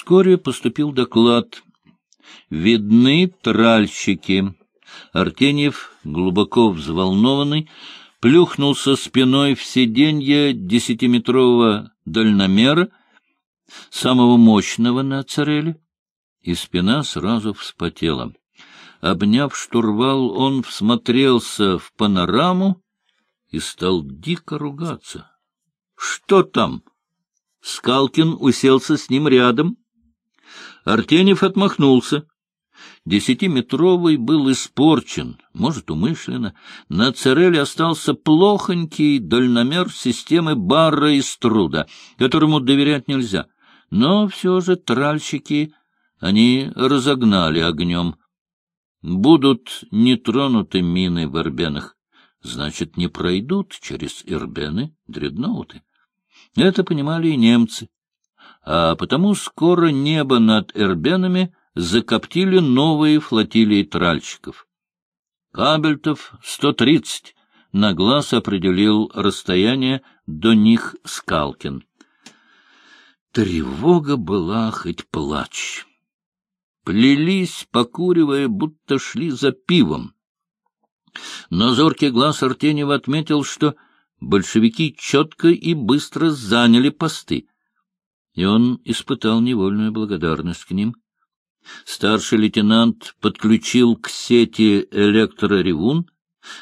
Вскоре поступил доклад. Видны тральщики. Артеньев, глубоко взволнованный, плюхнулся спиной в сиденье десятиметрового дальномера, самого мощного на цареле, и спина сразу вспотела. Обняв штурвал, он всмотрелся в панораму и стал дико ругаться. — Что там? Скалкин уселся с ним рядом. Артеньев отмахнулся. Десятиметровый был испорчен, может, умышленно. На Цереле остался плохонький дальномер системы Барра и Струда, которому доверять нельзя. Но все же тральщики они разогнали огнем. Будут не тронуты мины в Эрбенах, значит, не пройдут через Эрбены дредноуты. Это понимали и немцы. А потому скоро небо над Эрбенами закоптили новые флотилии тральщиков. Кабельтов — сто тридцать. На глаз определил расстояние до них Скалкин. Тревога была хоть плач. Плелись, покуривая, будто шли за пивом. Но зоркий глаз Артеньева отметил, что большевики четко и быстро заняли посты, и он испытал невольную благодарность к ним. Старший лейтенант подключил к сети электроревун,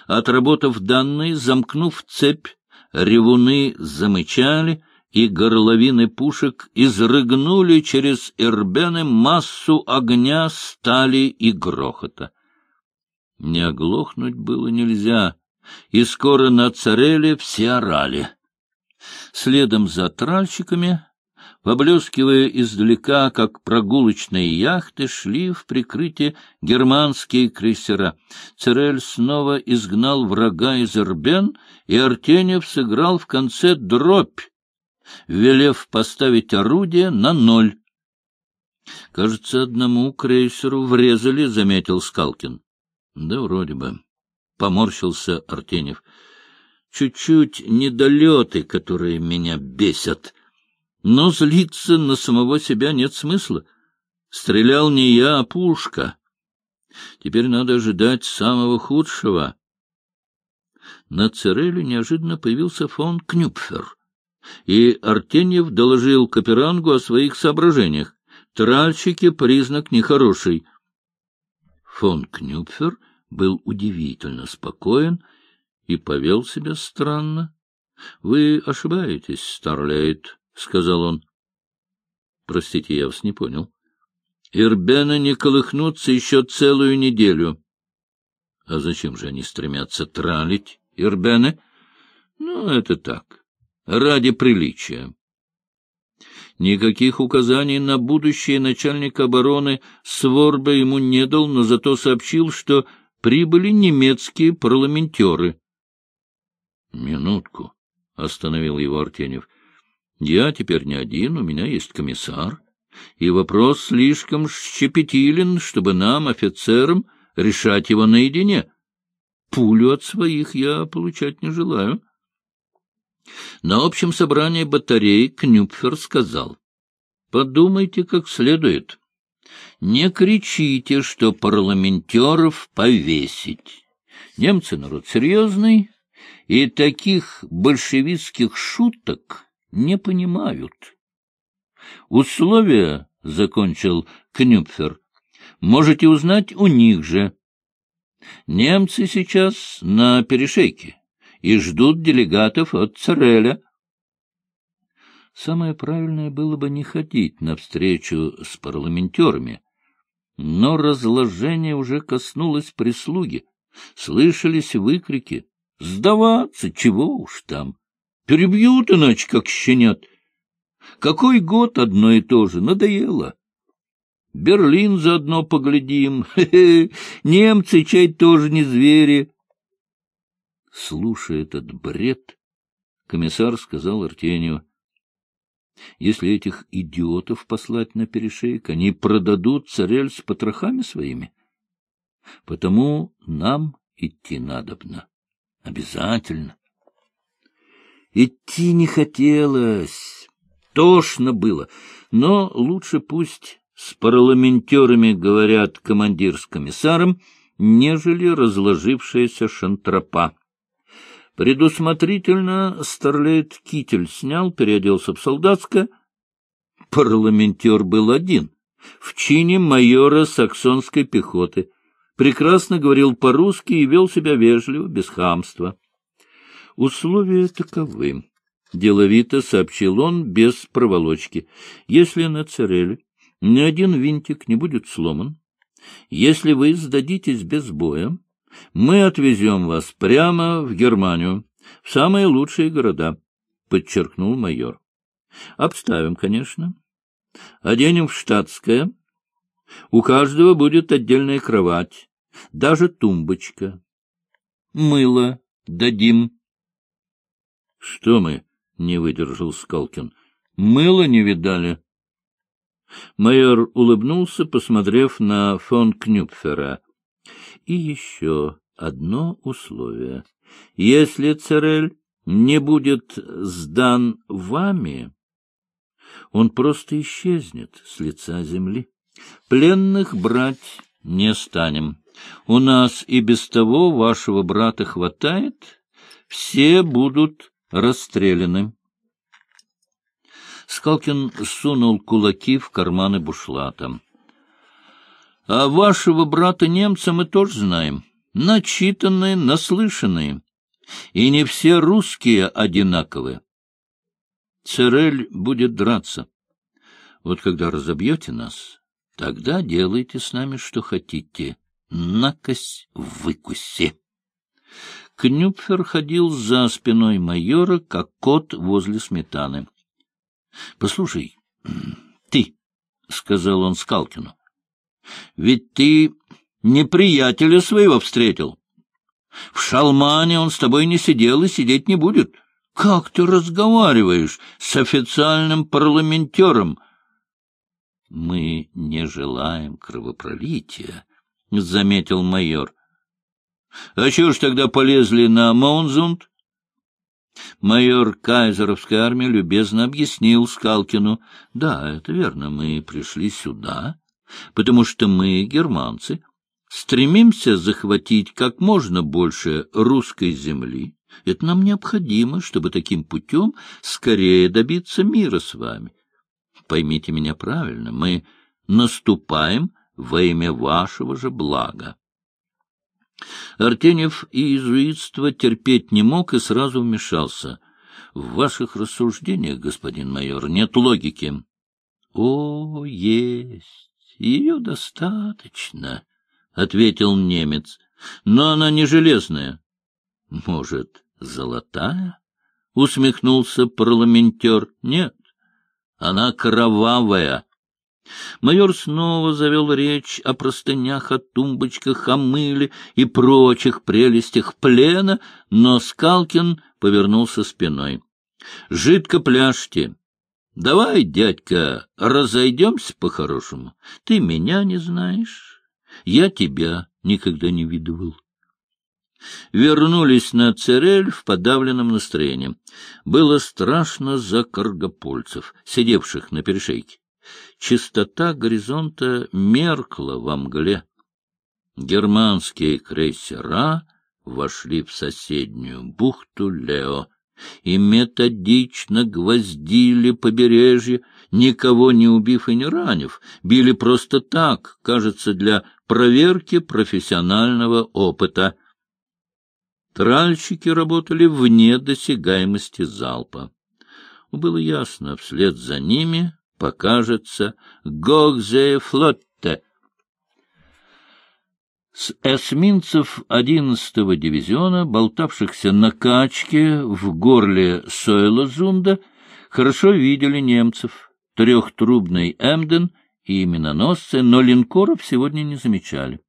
отработав данные, замкнув цепь, ревуны замычали, и горловины пушек изрыгнули через Ирбены массу огня, стали и грохота. Не оглохнуть было нельзя, и скоро на цареле все орали. Следом за тральщиками, поблескивая издалека, как прогулочные яхты, шли в прикрытие германские крейсера. Царель снова изгнал врага из Ирбен, и Артеньев сыграл в конце дробь, велев поставить орудие на ноль. — Кажется, одному крейсеру врезали, — заметил Скалкин. — Да вроде бы. Поморщился Артенев. — Чуть-чуть недолеты, которые меня бесят. Но злиться на самого себя нет смысла. Стрелял не я, а пушка. Теперь надо ожидать самого худшего. На Цереле неожиданно появился фон Кнюпфер и Артеньев доложил Каперангу о своих соображениях. Тральщики — признак нехороший. Фон Кнюпфер был удивительно спокоен и повел себя странно. — Вы ошибаетесь, Старлейт, — сказал он. — Простите, я вас не понял. Ирбены не колыхнутся еще целую неделю. — А зачем же они стремятся тралить, Ирбены? — Ну, это так ради приличия. Никаких указаний на будущее начальник обороны Сворба ему не дал, но зато сообщил, что прибыли немецкие парламентеры. — Минутку, — остановил его Артенев. — Я теперь не один, у меня есть комиссар, и вопрос слишком щепетилен, чтобы нам, офицерам, решать его наедине. Пулю от своих я получать не желаю. — на общем собрании батареи Кнюпфер сказал, «Подумайте как следует. Не кричите, что парламентеров повесить. Немцы народ серьезный, и таких большевистских шуток не понимают. Условия, — закончил Кнюпфер, — можете узнать у них же. Немцы сейчас на перешейке и ждут делегатов от Цереля. Самое правильное было бы не ходить навстречу с парламентерами, но разложение уже коснулось прислуги. Слышались выкрики «Сдаваться! Чего уж там! Перебьют иначе, как щенят! Какой год одно и то же! Надоело!» Берлин заодно поглядим. Хе -хе. Немцы чай тоже не звери. Слушая этот бред, комиссар сказал Артению, если этих идиотов послать на перешейк, они продадут царель с потрохами своими. Потому нам идти надобно. Обязательно. Идти не хотелось. Тошно было, но лучше пусть с парламентерами говорят командир с комиссаром, нежели разложившаяся шантропа. Предусмотрительно старлейт китель снял, переоделся в солдатское. Парламентер был один, в чине майора саксонской пехоты. Прекрасно говорил по-русски и вел себя вежливо, без хамства. Условия таковы. Деловито сообщил он без проволочки. Если на Цереле ни один винтик не будет сломан, если вы сдадитесь без боя, мы отвезем вас прямо в Германию, в самые лучшие города, — подчеркнул майор. Обставим, конечно. Оденем в штатское. У каждого будет отдельная кровать, даже тумбочка. Мыло дадим. — Что мы? — не выдержал Скалкин. — Мыло не видали. Майор улыбнулся, посмотрев на фон Кнюпфера. И еще одно условие. Если Церель не будет сдан вами, он просто исчезнет с лица земли. Пленных брать не станем. У нас и без того вашего брата хватает, все будут расстреляны. Скалкин сунул кулаки в карманы бушлата. — А вашего брата-немца мы тоже знаем. Начитанные, наслышанные. И не все русские одинаковы. Церель будет драться. Вот когда разобьете нас, тогда делайте с нами что хотите. Накось выкуси. Кнюпфер ходил за спиной майора, как кот возле сметаны. — Послушай, ты, — сказал он Скалкину, — ведь ты неприятеля своего встретил. В шалмане он с тобой не сидел и сидеть не будет. Как ты разговариваешь с официальным парламентером? — Мы не желаем кровопролития, — заметил майор. — А чего ж тогда полезли на Маунзунд? Майор Кайзеровской армии любезно объяснил Скалкину. — Да, это верно, мы пришли сюда, потому что мы, германцы, стремимся захватить как можно больше русской земли. Это нам необходимо, чтобы таким путем скорее добиться мира с вами. Поймите меня правильно, мы наступаем во имя вашего же блага. Артеньев и иезуитство терпеть не мог и сразу вмешался. — В ваших рассуждениях, господин майор, нет логики. — О, есть, ее достаточно, — ответил немец. — Но она не железная. — Может, золотая? — усмехнулся парламентер. — Нет, она кровавая. Майор снова завел речь о простынях, о тумбочках, о мыле и прочих прелестях плена, но Скалкин повернулся спиной. — Жидко пляшьте. Давай, дядька, разойдемся по-хорошему. Ты меня не знаешь, я тебя никогда не видывал. Вернулись на Церель в подавленном настроении. Было страшно за каргопольцев, сидевших на перешейке. Чистота горизонта меркла во мгле. Германские крейсера вошли в соседнюю бухту Лео и методично гвоздили побережье, никого не убив и не ранив, били просто так, кажется, для проверки профессионального опыта. Тральщики работали вне досягаемости залпа. Было ясно, вслед за ними покажется Гогзе-флотте. С эсминцев 11-го дивизиона, болтавшихся на качке в горле Сойлозунда, хорошо видели немцев, трехтрубный Эмден и миноносцы, но линкоров сегодня не замечали.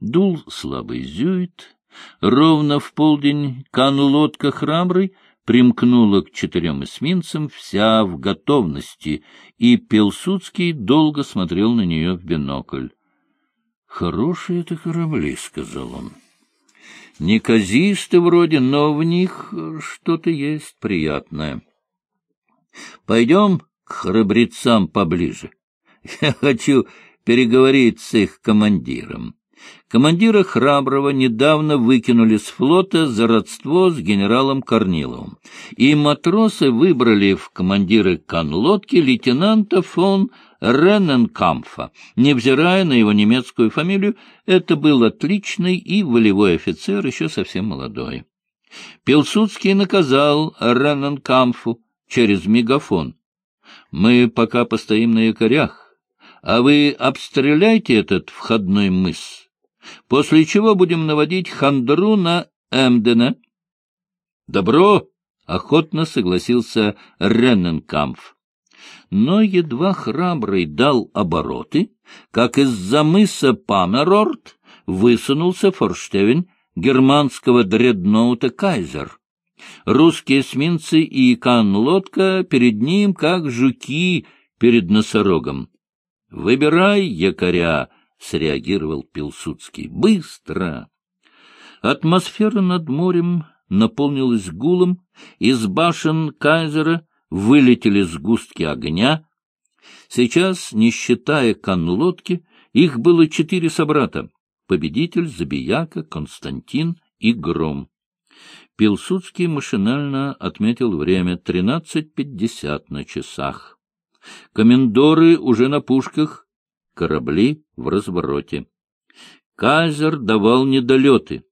Дул слабый зюит, ровно в полдень канул лодка храбрый, примкнула к четырем эсминцам, вся в готовности, и Пилсудский долго смотрел на нее в бинокль. — Хорошие это корабли, — сказал он. — Неказисты вроде, но в них что-то есть приятное. Пойдем к храбрецам поближе. Я хочу переговорить с их командиром. Командира Храброго недавно выкинули с флота за родство с генералом Корниловым, и матросы выбрали в командиры конлодки лейтенанта фон Ренненкамфа. Невзирая на его немецкую фамилию, это был отличный и волевой офицер, еще совсем молодой. Пилсудский наказал Ренненкамфу через мегафон. «Мы пока постоим на якорях, а вы обстреляйте этот входной мыс» после чего будем наводить хандру на Эмдена. — Добро! — охотно согласился Ренненкамф. Но едва храбрый дал обороты, как из-за мыса Памерорт высунулся форштевень германского дредноута «Кайзер». Русские эсминцы и канлодка перед ним, как жуки перед носорогом. «Выбирай, якоря!» — среагировал Пилсудский. «Быстро!» Атмосфера над морем наполнилась гулом, из башен Кайзера вылетели сгустки огня. Сейчас, не считая конлодки, их было четыре собрата — Победитель, Забияка, Константин и Гром. Пилсудский машинально отметил время — тринадцать пятьдесят на часах. Комендоры уже на пушках корабли в развороте. Кайзер давал недолеты,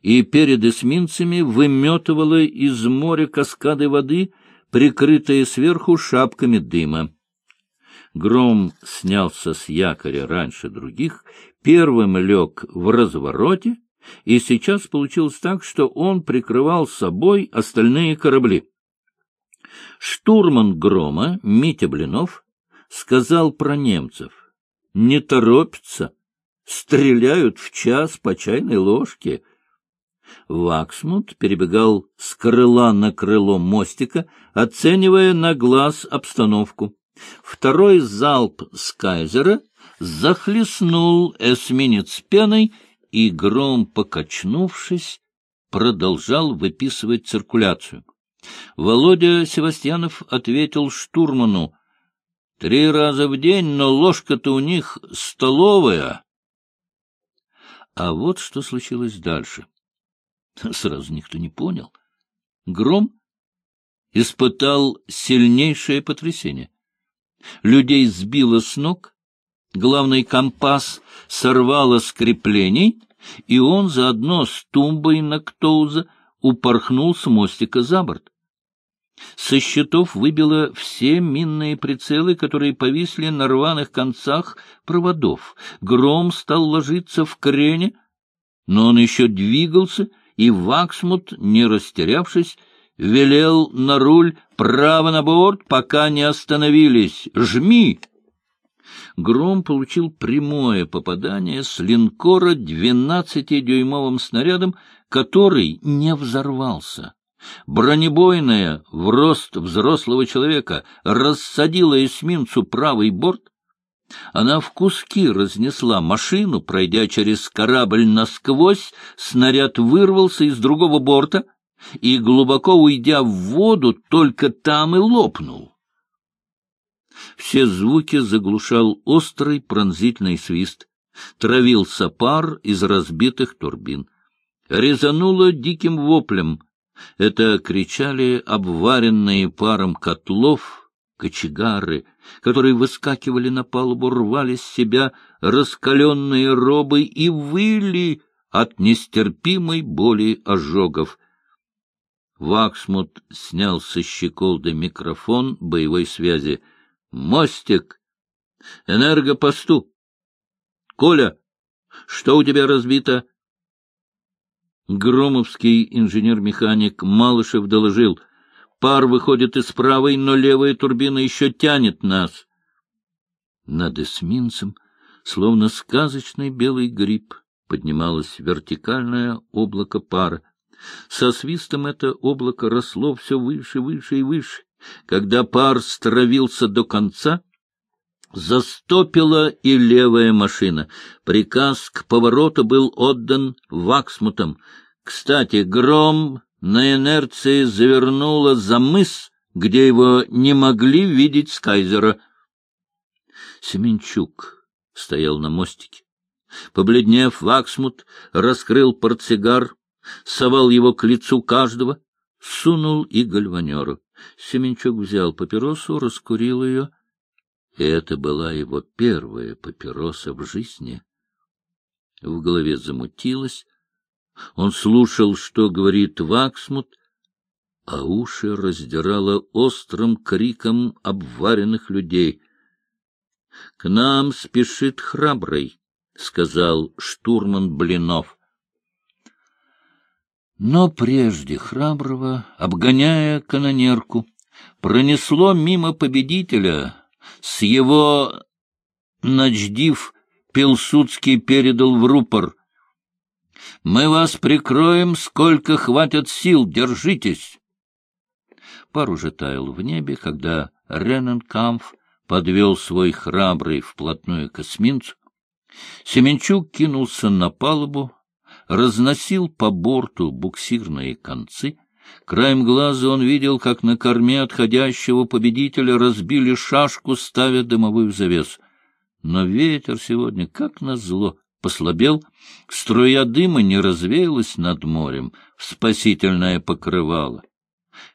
и перед эсминцами выметывала из моря каскады воды, прикрытые сверху шапками дыма. Гром снялся с якоря раньше других, первым лег в развороте, и сейчас получилось так, что он прикрывал собой остальные корабли. Штурман Грома, Митя Блинов, сказал про немцев не торопятся, стреляют в час по чайной ложке. Ваксмут перебегал с крыла на крыло мостика, оценивая на глаз обстановку. Второй залп с кайзера захлестнул эсминец пеной, и гром, покачнувшись, продолжал выписывать циркуляцию. Володя Севастьянов ответил штурману, Три раза в день, но ложка-то у них столовая. А вот что случилось дальше. Сразу никто не понял. Гром испытал сильнейшее потрясение. Людей сбило с ног, главный компас сорвало с креплений, и он заодно с тумбой на Ктоуза упорхнул с мостика за борт. Со счетов выбило все минные прицелы, которые повисли на рваных концах проводов. Гром стал ложиться в крене, но он еще двигался, и Ваксмут, не растерявшись, велел на руль право на борт, пока не остановились. «Жми!» Гром получил прямое попадание с линкора двенадцатидюймовым снарядом, который не взорвался. Бронебойная в рост взрослого человека рассадила эсминцу правый борт. Она в куски разнесла машину, пройдя через корабль насквозь, снаряд вырвался из другого борта и, глубоко уйдя в воду, только там и лопнул. Все звуки заглушал острый пронзительный свист. Травился пар из разбитых турбин. Резануло диким воплем — это кричали обваренные паром котлов, кочегары, которые выскакивали на палубу, рвали с себя раскаленные робы и выли от нестерпимой боли ожогов. Ваксмут снял со щеколды микрофон боевой связи. «Мостик! Энергопосту! Коля, что у тебя разбито?» Громовский инженер-механик Малышев доложил. Пар выходит из правой, но левая турбина еще тянет нас. Над эсминцем, словно сказочный белый гриб, поднималось вертикальное облако пара. Со свистом это облако росло все выше, выше и выше. Когда пар стравился до конца, Застопила и левая машина. Приказ к повороту был отдан Ваксмутом. Кстати, гром на инерции завернула за мыс где его не могли видеть с кайзера. Семенчук стоял на мостике. Побледнев, Ваксмут раскрыл портсигар, совал его к лицу каждого, сунул и гальванеру. Семенчук взял папиросу, раскурил ее. Это была его первая папироса в жизни. В голове замутилось. Он слушал, что говорит Ваксмут, а уши раздирало острым криком обваренных людей. — К нам спешит храбрый, — сказал штурман Блинов. Но прежде храброго, обгоняя канонерку, пронесло мимо победителя. С его начдив Пилсудский передал в рупор. — Мы вас прикроем, сколько хватит сил, держитесь. Пар уже таял в небе, когда Рененкамф подвел свой храбрый вплотную к эсминцу. Семенчук кинулся на палубу, разносил по борту буксирные концы. Краем глаза он видел, как на корме отходящего победителя разбили шашку, ставя дымовую завесу. Но ветер сегодня, как назло, послабел, струя дыма не развеялась над морем в спасительное покрывало.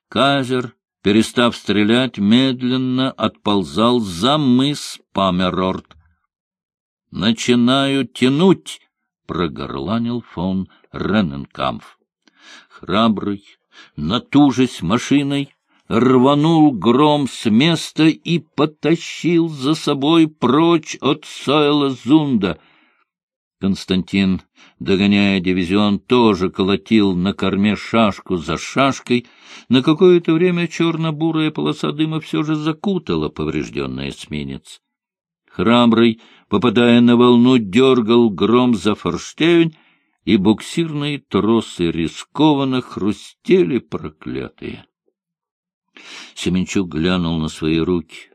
Казер, перестав стрелять, медленно отползал за мыс Памерорт. «Начинаю тянуть!» — прогорланил фон Рененкамф. Храбрый, натужась машиной, рванул гром с места и потащил за собой прочь от Сойла Зунда. Константин, догоняя дивизион, тоже колотил на корме шашку за шашкой. На какое-то время черно-бурая полоса дыма все же закутала поврежденный эсминец. Храбрый, попадая на волну, дергал гром за форштевень, и буксирные тросы рискованно хрустели проклятые. Семенчук глянул на свои руки.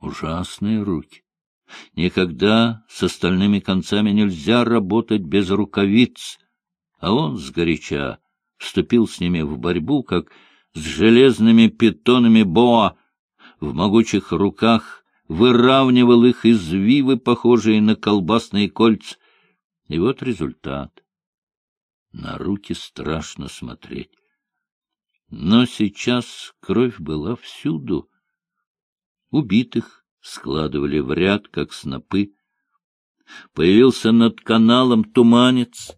Ужасные руки. Никогда с остальными концами нельзя работать без рукавиц, а он сгоряча вступил с ними в борьбу, как с железными питонами Боа, в могучих руках выравнивал их извивы, похожие на колбасные кольца. И вот результат. На руки страшно смотреть. Но сейчас кровь была всюду. Убитых складывали в ряд, как снопы. Появился над каналом туманец,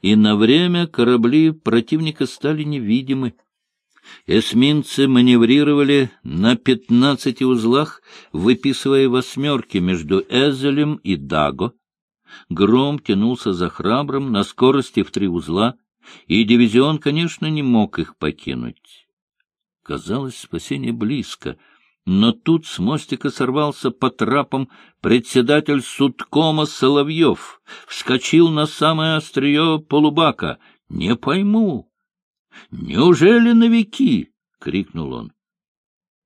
и на время корабли противника стали невидимы. Эсминцы маневрировали на пятнадцати узлах, выписывая восьмерки между Эзелем и Даго. Гром тянулся за храбрым на скорости в три узла, и дивизион, конечно, не мог их покинуть. Казалось, спасение близко, но тут с мостика сорвался по трапам председатель судкома Соловьев, вскочил на самое острие полубака. «Не пойму! Неужели на веки?» — крикнул он.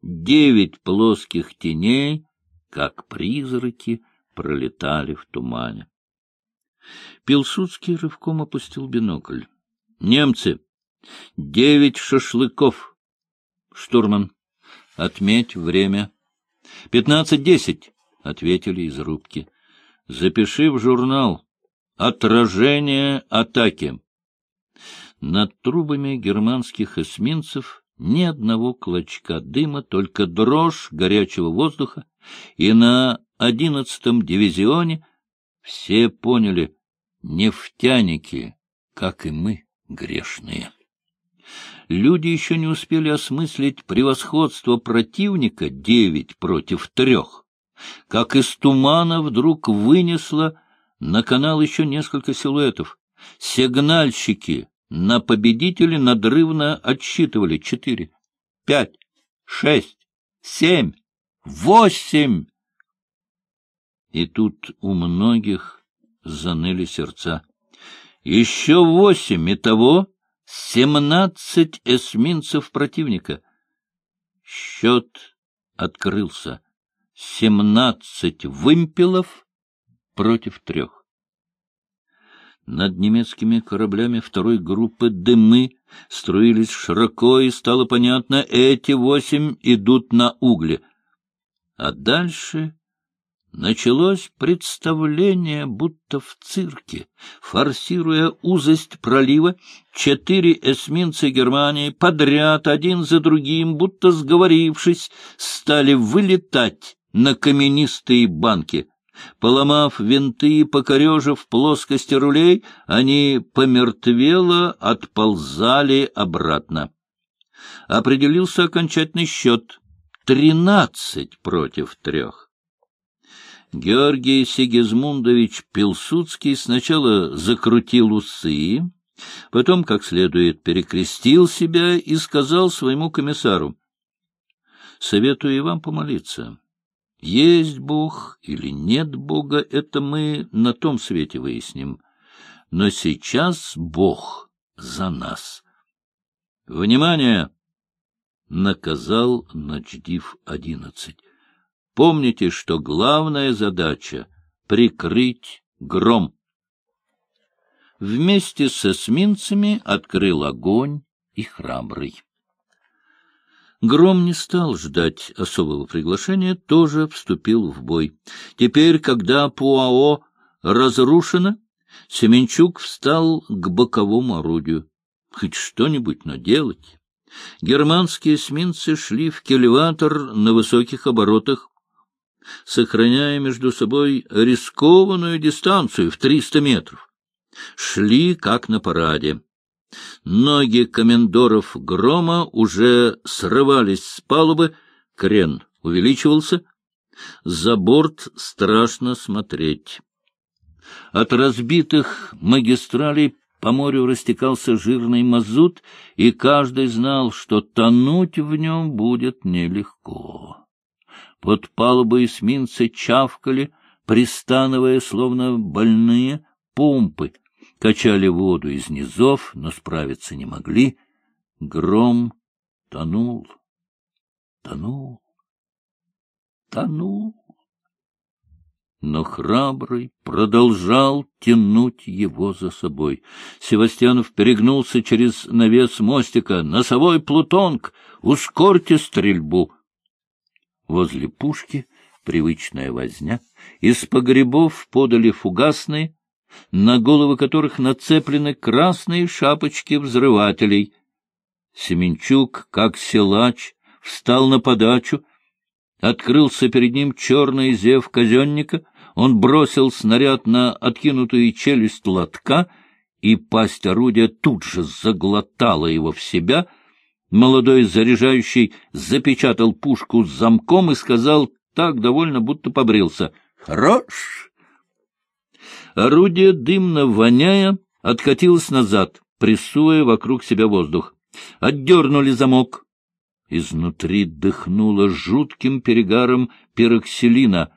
Девять плоских теней, как призраки, пролетали в тумане. Пилсудский рывком опустил бинокль. Немцы. Девять шашлыков. Штурман. Отметь время. Пятнадцать десять, — ответили из рубки. Запиши в журнал. Отражение атаки. Над трубами германских эсминцев ни одного клочка дыма, только дрожь горячего воздуха, и на одиннадцатом дивизионе все поняли — нефтяники, как и мы грешные. Люди еще не успели осмыслить превосходство противника девять против трех, как из тумана вдруг вынесло на канал еще несколько силуэтов. Сигнальщики на победителей надрывно отсчитывали четыре, пять, шесть, семь, восемь. И тут у многих заныли сердца. Еще восемь, и того семнадцать эсминцев противника. Счет открылся. Семнадцать вымпелов против трех. Над немецкими кораблями второй группы дымы струились широко, и стало понятно, эти восемь идут на угли. А дальше началось представление, будто в цирке. Форсируя узость пролива, четыре эсминца Германии подряд, один за другим, будто сговорившись, стали вылетать на каменистые банки — Поломав винты и покорежив плоскости рулей, они помертвело отползали обратно. Определился окончательный счет — тринадцать против трех. Георгий Сигизмундович Пилсудский сначала закрутил усы, потом, как следует, перекрестил себя и сказал своему комиссару, «Советую вам помолиться». Есть Бог или нет Бога, это мы на том свете выясним. Но сейчас Бог за нас. Внимание! Наказал Начдив одиннадцать. Помните, что главная задача — прикрыть гром. Вместе с эсминцами открыл огонь и храбрый. Гром не стал ждать особого приглашения, тоже вступил в бой. Теперь, когда Пуао разрушено, Семенчук встал к боковому орудию. Хоть что-нибудь наделать. Германские эсминцы шли в кельватор на высоких оборотах, сохраняя между собой рискованную дистанцию в триста метров. Шли, как на параде. Ноги комендоров грома уже срывались с палубы, крен увеличивался. За борт страшно смотреть. От разбитых магистралей по морю растекался жирный мазут, и каждый знал, что тонуть в нем будет нелегко. Под палубой эсминцы чавкали, пристановая, словно больные, помпы — качали воду из низов, но справиться не могли. Гром тонул, тонул, тонул. Но храбрый продолжал тянуть его за собой. Севастьянов перегнулся через навес мостика. «Носовой плутонг! Ускорьте стрельбу!» Возле пушки привычная возня. Из погребов подали фугасные, на головы которых нацеплены красные шапочки взрывателей. Семенчук, как силач, встал на подачу, открылся перед ним черный зев казенника, он бросил снаряд на откинутую челюсть лотка, и пасть орудия тут же заглотала его в себя. Молодой заряжающий запечатал пушку с замком и сказал так довольно, будто побрился. «Хорош!» Орудие, дымно воняя, откатилось назад, прессуя вокруг себя воздух. Отдернули замок. Изнутри дыхнуло жутким перегаром пероксилина.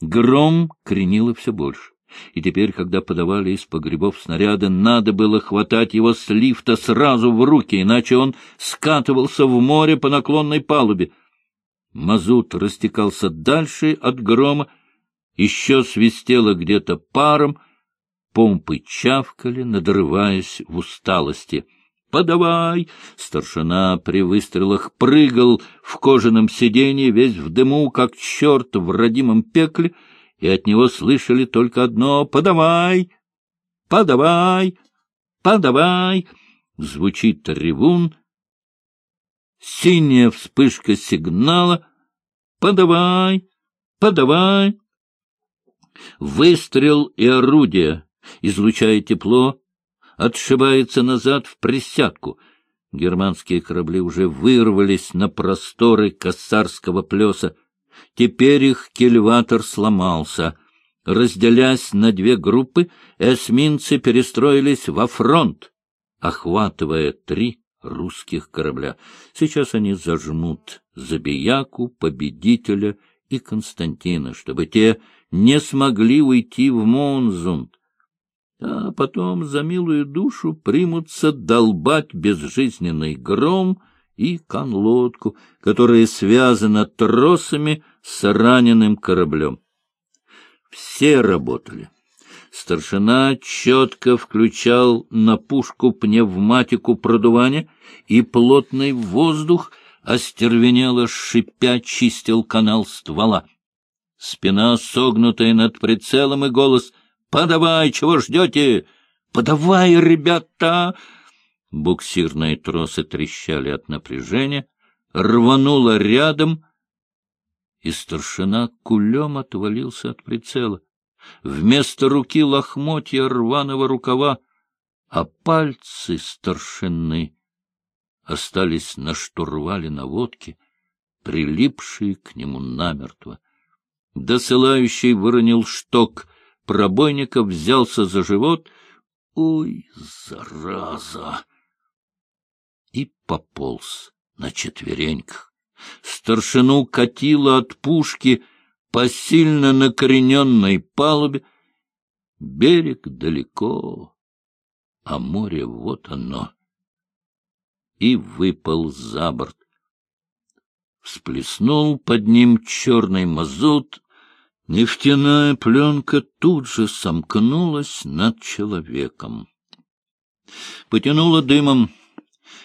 Гром кренило все больше. И теперь, когда подавали из погребов снаряды, надо было хватать его с лифта сразу в руки, иначе он скатывался в море по наклонной палубе. Мазут растекался дальше от грома, еще свистело где-то паром, помпы чавкали, надрываясь в усталости. «Подавай!» Старшина при выстрелах прыгал в кожаном сиденье, весь в дыму, как черт в родимом пекле, и от него слышали только одно «Подавай! Подавай! Подавай!» Звучит ревун, синяя вспышка сигнала «Подавай! Подавай!» Выстрел и орудие, излучая тепло, отшибается назад в присядку. Германские корабли уже вырвались на просторы Кассарского плеса. Теперь их кельватор сломался. Разделясь на две группы, эсминцы перестроились во фронт, охватывая три русских корабля. Сейчас они зажмут Забияку, Победителя и Константина, чтобы те не смогли уйти в Монзунд, а потом за милую душу примутся долбать безжизненный гром и конлодку, которая связана тросами с раненым кораблем. Все работали. Старшина четко включал на пушку пневматику продувания, и плотный воздух остервенело шипя чистил канал ствола. Спина согнутая над прицелом и голос «Подавай, чего ждете? Подавай, ребята!» Буксирные тросы трещали от напряжения, рвануло рядом, и старшина кулем отвалился от прицела. Вместо руки лохмотья рваного рукава, а пальцы старшины остались на штурвале наводки, прилипшие к нему намертво. Досылающий выронил шток, пробойников взялся за живот. Ой, зараза! И пополз на четвереньках. Старшину катило от пушки по сильно накорененной палубе. Берег далеко, а море вот оно. И выпал за борт. Всплеснул под ним черный мазут, нефтяная пленка тут же сомкнулась над человеком. Потянуло дымом,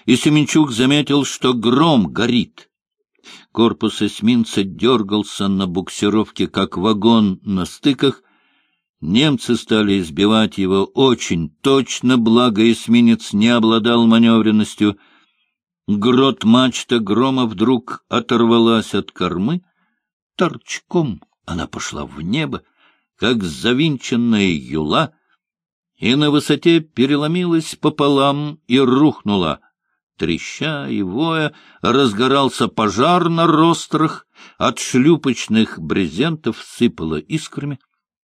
и Семенчук заметил, что гром горит. Корпус эсминца дергался на буксировке, как вагон на стыках. Немцы стали избивать его очень точно, благо эсминец не обладал маневренностью. Грот мачта грома вдруг оторвалась от кормы. Торчком она пошла в небо, как завинченная юла, и на высоте переломилась пополам и рухнула — Треща и воя разгорался пожар на рострах, от шлюпочных брезентов сыпало искрами —